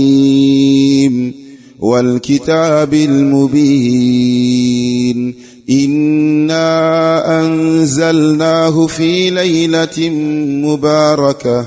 حاميم والكتاب المبين إنا أنزلناه في ليلة مباركة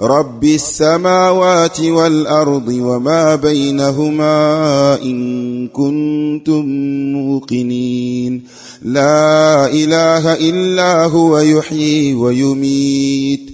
رب السماوات والأرض وما بينهما إن كنتم موقنين لا إله إلا هو يحيي ويميت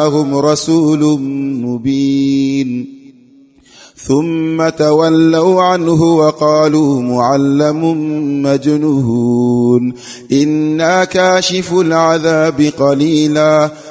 جاءهم رسول مبين. ثم تولوا عنه وقالوا معلم مجنون. إنا كاشف العذاب قليلا.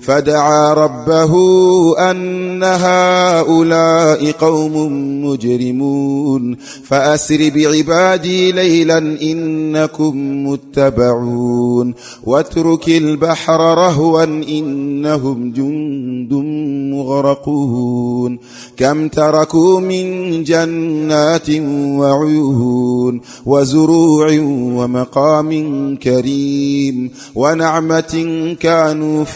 فدعا ربه أن هؤلاء قوم مجرمون. فأسر بعبادي ليلا إنكم متبعون. واترك البحر رهوا إنهم جند مغرقون. كم تركوا من جنات وعيون وزروع ومقام كريم. ونعمة كانوا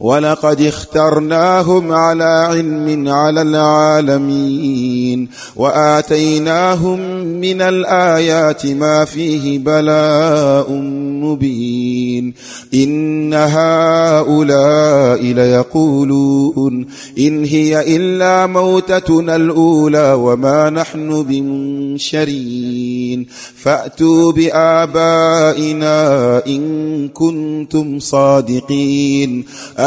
ولقد اخترناهم على علم على العالمين وآتيناهم من الآيات ما فيه بلاء مبين إن هؤلاء ليقولون إن هي إلا موتتنا الأولى وما نحن بمنشرين فأتوا بآبائنا إن كنتم صادقين